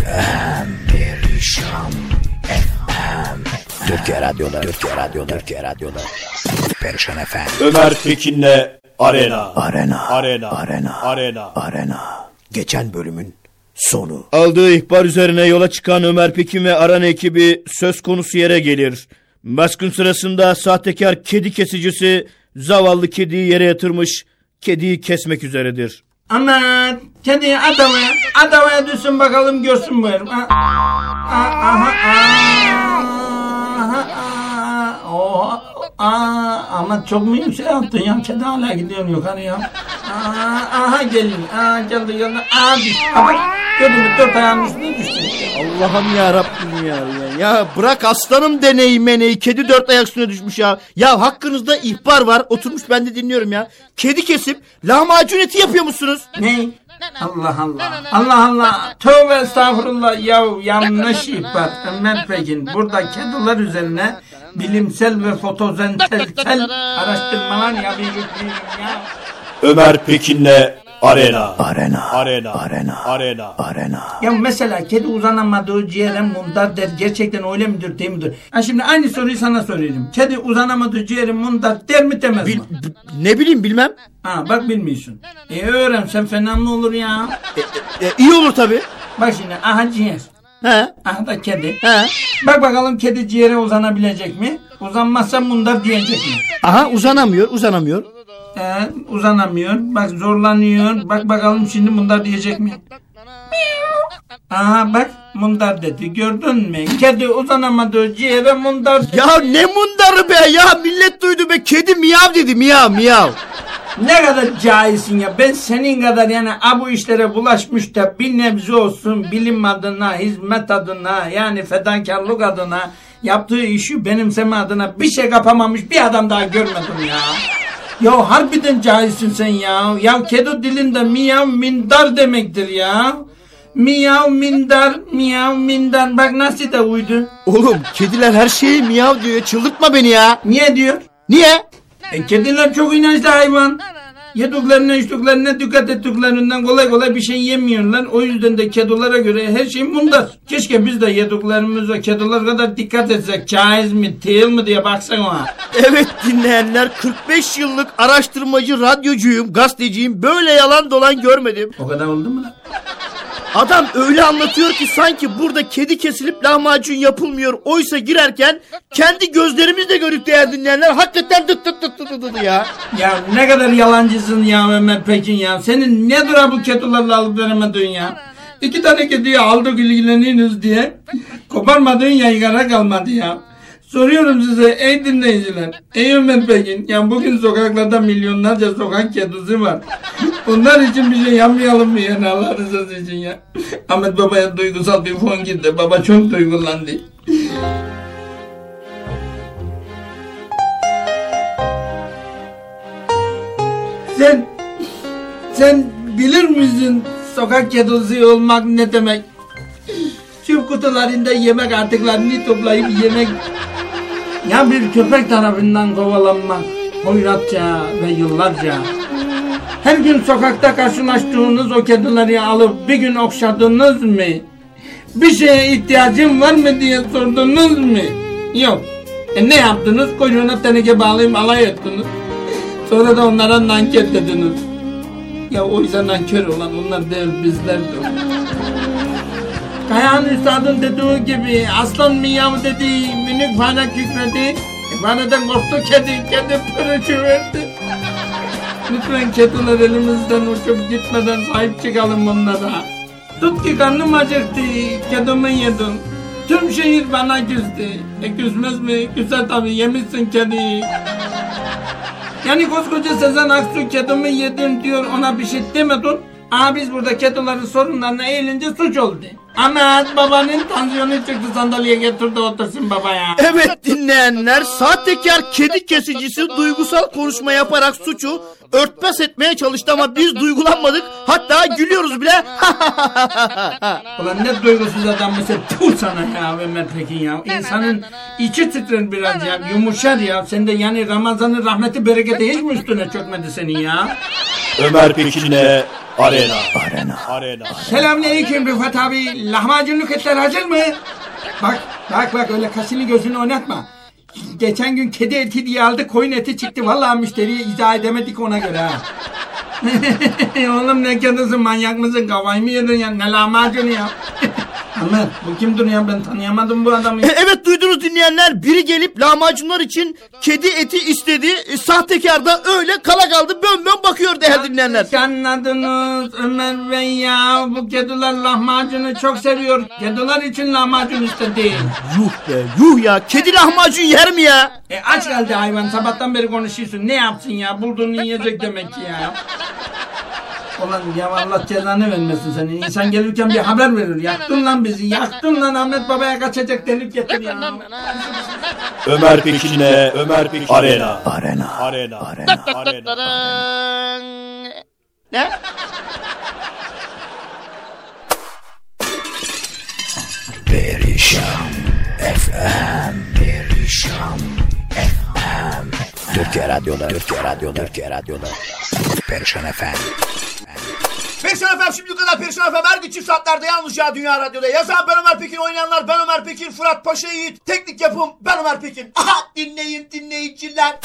FM Perişan FM Türkiye Radyo'da Türkiye Radyo'da Türkiye Radyo'da Perişan FM Ömer Pekin'le Arena. Arena Arena. Arena Arena. Arena Geçen bölümün sonu Aldığı ihbar üzerine yola çıkan Ömer Pekin ve Arana ekibi söz konusu yere gelir. Baskın sırasında sahtekar kedi kesicisi zavallı kediyi yere yatırmış, kediyi kesmek üzeredir. Aman kedi adamaya adamaya düşsün bakalım görsün buyurun. Ha. Aa, Aha, aha, aha, oha, aa, ama çok mu yüksek attın ya kedi hala gidiyor yukarıya. Aa, aha geliyor. Aa, geldi geldi. Aa düştü. Mü dört ayağının üstüne düştü. Allah'ım ya Rabbim ya, ya. Ya bırak aslanım deneyi meneyi. Kedi dört ayak üstüne düşmüş ya. Ya hakkınızda ihbar var. Oturmuş ben de dinliyorum ya. Kedi kesip lahmacun eti yapıyor musunuz? Ne? Allah Allah. Allah Allah. Tövbe estağfurullah. Ya yanlış ihbar. Ömer Pekin. Burada kediler üzerine bilimsel ve fotosentezsel araştırmalar yapıyorum ya. Ömer Pekin'le Arena. Arena Arena. Arena Arena. Arena Ya mesela kedi uzanamadığı ciğere mundar der. Gerçekten öyle midir değil midir? Ha şimdi aynı soruyu sana soruyorum. Kedi uzanamadığı ciğere mundar der mi demez Bil- mi? ne bileyim bilmem. Ha bak bilmiyorsun. E öğren sen fena mı olur ya? E, iyi olur tabii. Bak şimdi aha ciğer. He. Aha da kedi. He. Bak bakalım kedi ciğere uzanabilecek mi? Uzanmazsa mundar diyecek mi? Aha uzanamıyor uzanamıyor. Ee, uzanamıyor. Bak zorlanıyor. Bak bakalım şimdi mundar diyecek mi? Aha bak mundar dedi. Gördün mü? Kedi uzanamadığı ciğere mundar dedi. Ya ne mundarı be ya millet duydu be kedi miyav dedi miyav miyav. Ne kadar cahilsin ya. Ben senin kadar yani a bu işlere bulaşmış da bir nebze olsun bilim adına, hizmet adına yani fedakarlık adına yaptığı işi benimseme adına bir şey kapamamış bir adam daha görmedim ya. Ya harbiden cahilsin sen ya. Ya kedi dilinde miyav mindar demektir ya. Miyav mindar, miyav mindar. Bak nasıl da uydu. Oğlum kediler her şeyi miyav diyor çıldırtma beni ya. Niye diyor? Niye? E, kediler çok inançlı hayvan. Yediklerine içtiklerine dikkat ettiklerinden kolay kolay bir şey yemiyorlar. O yüzden de kedilere göre her şey mundar. Keşke biz de yediklerimize kediler kadar dikkat etsek. Caiz mi değil mi diye baksana ona. Evet dinleyenler 45 yıllık araştırmacı radyocuyum gazeteciyim böyle yalan dolan görmedim. O kadar oldu mu lan? Adam öyle anlatıyor ki sanki burada kedi kesilip lahmacun yapılmıyor. Oysa girerken kendi gözlerimizle görüp değer dinleyenler hakikaten dıt dıt dıt dıt dıt ya. Ya ne kadar yalancısın ya Ömer Pekin ya. Senin ne dura bu kedilerle alıp veremedin ya. İki tane kediyi aldık ilgileniyoruz diye. Koparmadığın yaygara kalmadı ya. Soruyorum size ey dinleyiciler. Ey Ömer Pekin. Ya bugün sokaklarda milyonlarca sokak kedisi var. Bunlar için bir şey yapmayalım mı yani Allah rızası için ya. Ahmet Baba'ya duygusal bir fon gitti. Baba çok duygulandı. Sen sen bilir misin sokak kedisi olmak ne demek? Çöp kutularında yemek artıklarını toplayıp yemek ya bir köpek tarafından kovalanmak hoyratça ve yıllarca her gün sokakta karşılaştığınız o kedileri alıp bir gün okşadınız mı? Bir şeye ihtiyacın var mı diye sordunuz mu? Yok. E ne yaptınız? Kuyruğuna teneke bağlayıp alay ettiniz. Sonra da onlara nankör dediniz. Ya oysa nankör olan onlar değil bizlerdir. Kayahan Üstad'ın dediği gibi aslan miyav dedi, minik fare kükredi. E, fareden korktu kedi, kedi pırıcı verdi. Lütfen kediler elimizden uçup gitmeden sahip çıkalım bunlara. Tut ki karnım acıktı, kedimi yedim. Tüm şehir bana küstü. E küsmez mi? Küser tabii, yemişsin kediyi. Yani koskoca Sezen Aksu kedimi yedim diyor ona bir şey demedin. Aa biz burada kedilerin sorunlarına eğilince suç oldu. Ahmet babanın tansiyonu çıktı sandalyeye getirdi otursun baba ya. Evet dinleyenler sahtekar kedi kesicisi duygusal konuşma yaparak suçu örtbas etmeye çalıştı ama biz duygulanmadık hatta gülüyoruz bile. Ulan ne duygusuz adam mısın? Tuh sana ya Ömer Pekin ya. İnsanın içi titrer biraz ya. Yumuşar ya. Sen de yani Ramazan'ın rahmeti bereketi hiç mi üstüne çökmedi senin ya? Ömer Pekin'le Arena. Arena Arena. Selamünaleyküm Rıfat abi. Lahmacunluk etler hazır mı? Bak bak bak öyle kasını gözünü oynatma. Geçen gün kedi eti diye aldı koyun eti çıktı. Vallahi müşteriye izah edemedik ona göre ha. Oğlum ne kedisi manyak mısın? Kafayı mı yedin ya? Ne lahmacunu ya? Ahmet bu kimdir ya ben tanıyamadım bu adamı. ya. Evet duydunuz dinleyenler biri gelip lahmacunlar için kedi eti istedi. E, sahtekar da öyle kala kaldı bön bön bakıyor değerli dinleyenler. Anladınız Ömer Bey ya bu kediler lahmacunu çok seviyor. Kediler için lahmacun istedi. Yuh be yuh ya kedi lahmacun yer mi ya? E aç kaldı hayvan sabahtan beri konuşuyorsun. Ne yapsın ya bulduğunu yiyecek demek ki ya. Ulan ya Allah cezanı vermesin seni. İnsan gelirken bir haber verir. Yaktın lan bizi. Yaktın lan Ahmet Baba'ya kaçacak delik getir ya. Ömer Pekin'le Ömer Pekin Arena. Arena. Arena. Arena. Arena. Ne? Perişan FM. Perişan FM. Türkiye Radyo'da. Türkiye Radyo'da. Türkiye Radyo'da. Perişan FM. Perişan efendim şimdi kadar Perişan efendim her gün çift saatlerde yalnız ya Dünya Radyo'da. Yazan ben Ömer Pekin, oynayanlar ben Ömer Pekin, Fırat Paşa Yiğit, teknik yapım ben Ömer Pekin. Aha dinleyin dinleyiciler.